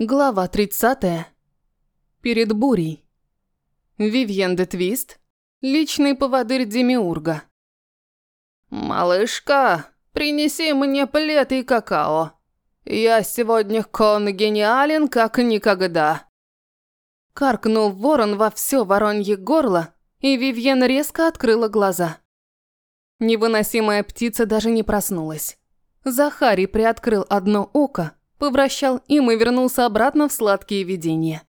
Глава 30. Перед бурей. Вивьен де Твист. Личный поводырь Демиурга. «Малышка, принеси мне плед и какао. Я сегодня конгениален как никогда». Каркнул ворон во все воронье горло, и Вивьен резко открыла глаза. Невыносимая птица даже не проснулась. Захарий приоткрыл одно око, повращал им и вернулся обратно в сладкие видения.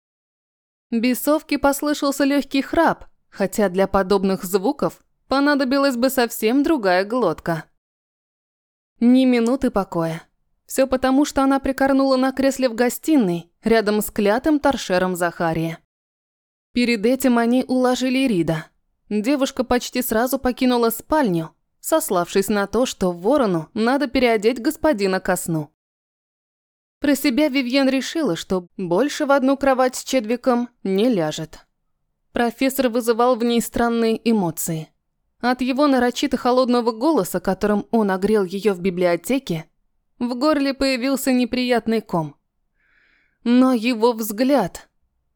Бесовке послышался легкий храп, хотя для подобных звуков понадобилась бы совсем другая глотка. Ни минуты покоя. Все потому, что она прикорнула на кресле в гостиной, рядом с клятым торшером Захария. Перед этим они уложили Рида. Девушка почти сразу покинула спальню, сославшись на то, что ворону надо переодеть господина ко сну. Про себя Вивьен решила, что больше в одну кровать с Чедвиком не ляжет. Профессор вызывал в ней странные эмоции. От его нарочито холодного голоса, которым он огрел ее в библиотеке, в горле появился неприятный ком. Но его взгляд...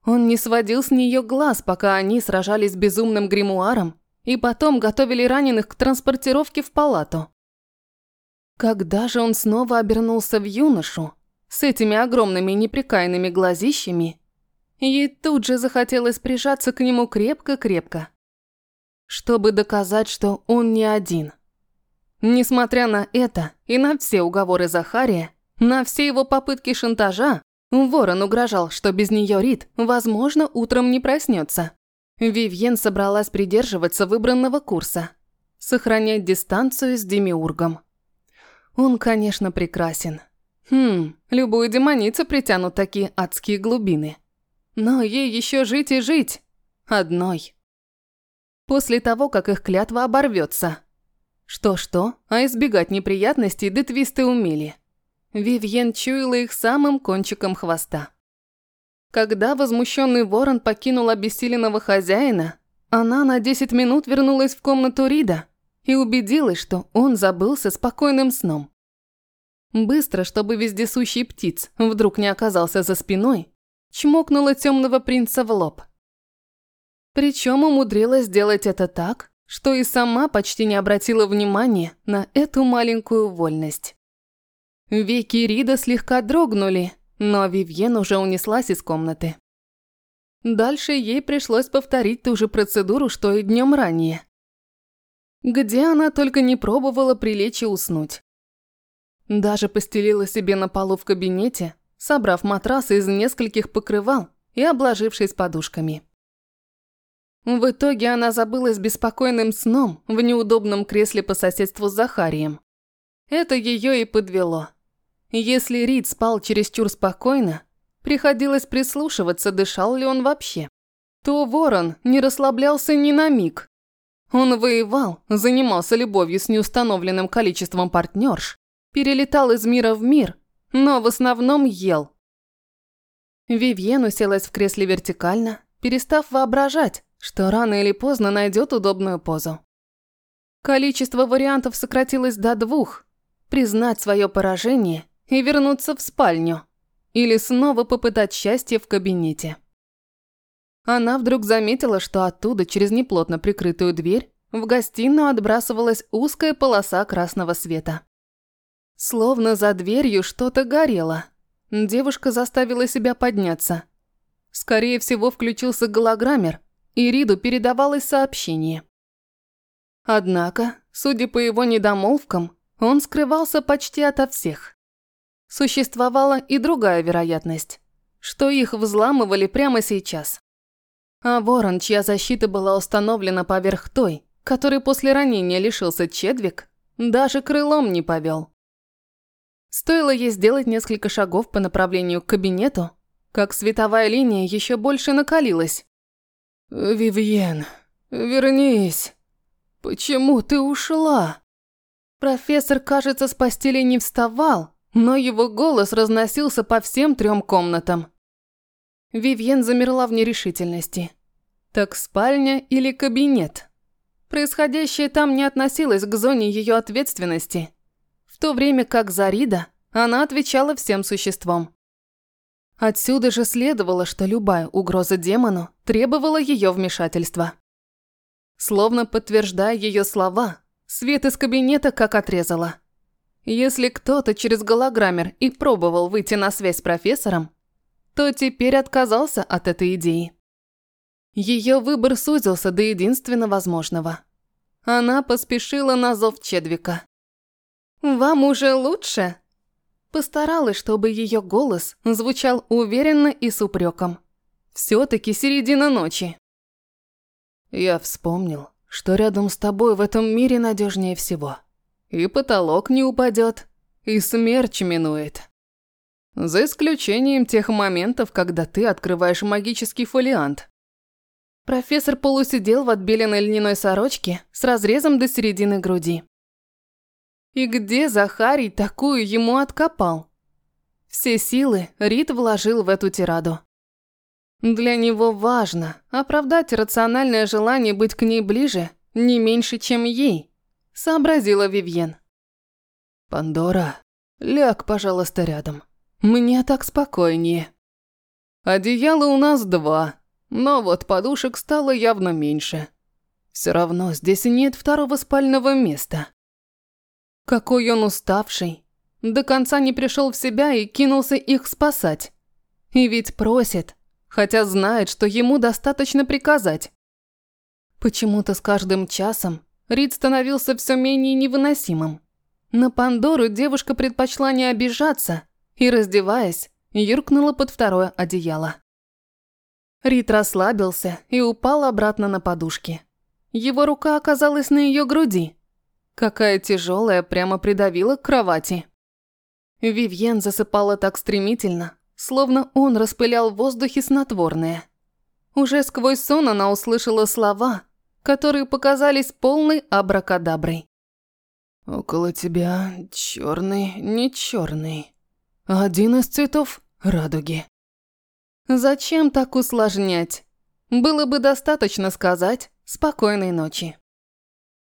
Он не сводил с нее глаз, пока они сражались с безумным гримуаром и потом готовили раненых к транспортировке в палату. Когда же он снова обернулся в юношу, с этими огромными неприкаянными глазищами, ей тут же захотелось прижаться к нему крепко-крепко, чтобы доказать, что он не один. Несмотря на это и на все уговоры Захария, на все его попытки шантажа, Ворон угрожал, что без нее Рид, возможно, утром не проснется. Вивьен собралась придерживаться выбранного курса, сохранять дистанцию с Демиургом. Он, конечно, прекрасен, Хм, любую демоницу притянут такие адские глубины. Но ей еще жить и жить. Одной. После того, как их клятва оборвется. Что-что, а избегать неприятностей детвисты умели. Вивьен чуяла их самым кончиком хвоста. Когда возмущенный ворон покинул обессиленного хозяина, она на 10 минут вернулась в комнату Рида и убедилась, что он забылся спокойным сном. Быстро, чтобы вездесущий птиц вдруг не оказался за спиной, чмокнула темного принца в лоб. Причем умудрилась сделать это так, что и сама почти не обратила внимания на эту маленькую вольность. Веки Рида слегка дрогнули, но Вивьен уже унеслась из комнаты. Дальше ей пришлось повторить ту же процедуру, что и днем ранее. Где она только не пробовала прилечь и уснуть. Даже постелила себе на полу в кабинете, собрав матрас из нескольких покрывал и обложившись подушками. В итоге она забылась беспокойным сном в неудобном кресле по соседству с Захарием. Это ее и подвело. Если Рид спал чересчур спокойно, приходилось прислушиваться, дышал ли он вообще, то Ворон не расслаблялся ни на миг. Он воевал, занимался любовью с неустановленным количеством партнерш, перелетал из мира в мир, но в основном ел. Вивьен уселась в кресле вертикально, перестав воображать, что рано или поздно найдет удобную позу. Количество вариантов сократилось до двух – признать свое поражение и вернуться в спальню, или снова попытать счастье в кабинете. Она вдруг заметила, что оттуда, через неплотно прикрытую дверь, в гостиную отбрасывалась узкая полоса красного света. Словно за дверью что-то горело. Девушка заставила себя подняться. Скорее всего, включился голограммер, и Риду передавалось сообщение. Однако, судя по его недомолвкам, он скрывался почти ото всех. Существовала и другая вероятность, что их взламывали прямо сейчас. А ворон, чья защита была установлена поверх той, который после ранения лишился Чедвик, даже крылом не повел. Стоило ей сделать несколько шагов по направлению к кабинету, как световая линия еще больше накалилась. «Вивьен, вернись. Почему ты ушла?» Профессор, кажется, с постели не вставал, но его голос разносился по всем трем комнатам. Вивьен замерла в нерешительности. Так спальня или кабинет? Происходящее там не относилось к зоне ее ответственности – то время как Зарида, она отвечала всем существом. Отсюда же следовало, что любая угроза демону требовала ее вмешательства. Словно подтверждая ее слова, свет из кабинета как отрезала. Если кто-то через голограммер и пробовал выйти на связь с профессором, то теперь отказался от этой идеи. Ее выбор сузился до единственно возможного. Она поспешила на зов Чедвика. «Вам уже лучше?» Постаралась, чтобы ее голос звучал уверенно и с упреком. Все-таки середина ночи. Я вспомнил, что рядом с тобой в этом мире надежнее всего. И потолок не упадет, и смерч минует. За исключением тех моментов, когда ты открываешь магический фолиант. Профессор полусидел в отбеленной льняной сорочке с разрезом до середины груди. И где Захарий такую ему откопал? Все силы Рит вложил в эту тираду. Для него важно оправдать рациональное желание быть к ней ближе не меньше, чем ей, сообразила Вивьен. Пандора, ляг, пожалуйста, рядом. Мне так спокойнее. Одеяла у нас два, но вот подушек стало явно меньше. Все равно здесь нет второго спального места. Какой он уставший. До конца не пришел в себя и кинулся их спасать. И ведь просит, хотя знает, что ему достаточно приказать. Почему-то с каждым часом Рид становился все менее невыносимым. На Пандору девушка предпочла не обижаться и, раздеваясь, юркнула под второе одеяло. Рид расслабился и упал обратно на подушки. Его рука оказалась на ее груди – Какая тяжелая, прямо придавила к кровати. Вивьен засыпала так стремительно, словно он распылял в воздухе снотворное. Уже сквозь сон она услышала слова, которые показались полной абракадаброй. «Около тебя черный, не черный. Один из цветов радуги». Зачем так усложнять? Было бы достаточно сказать «спокойной ночи».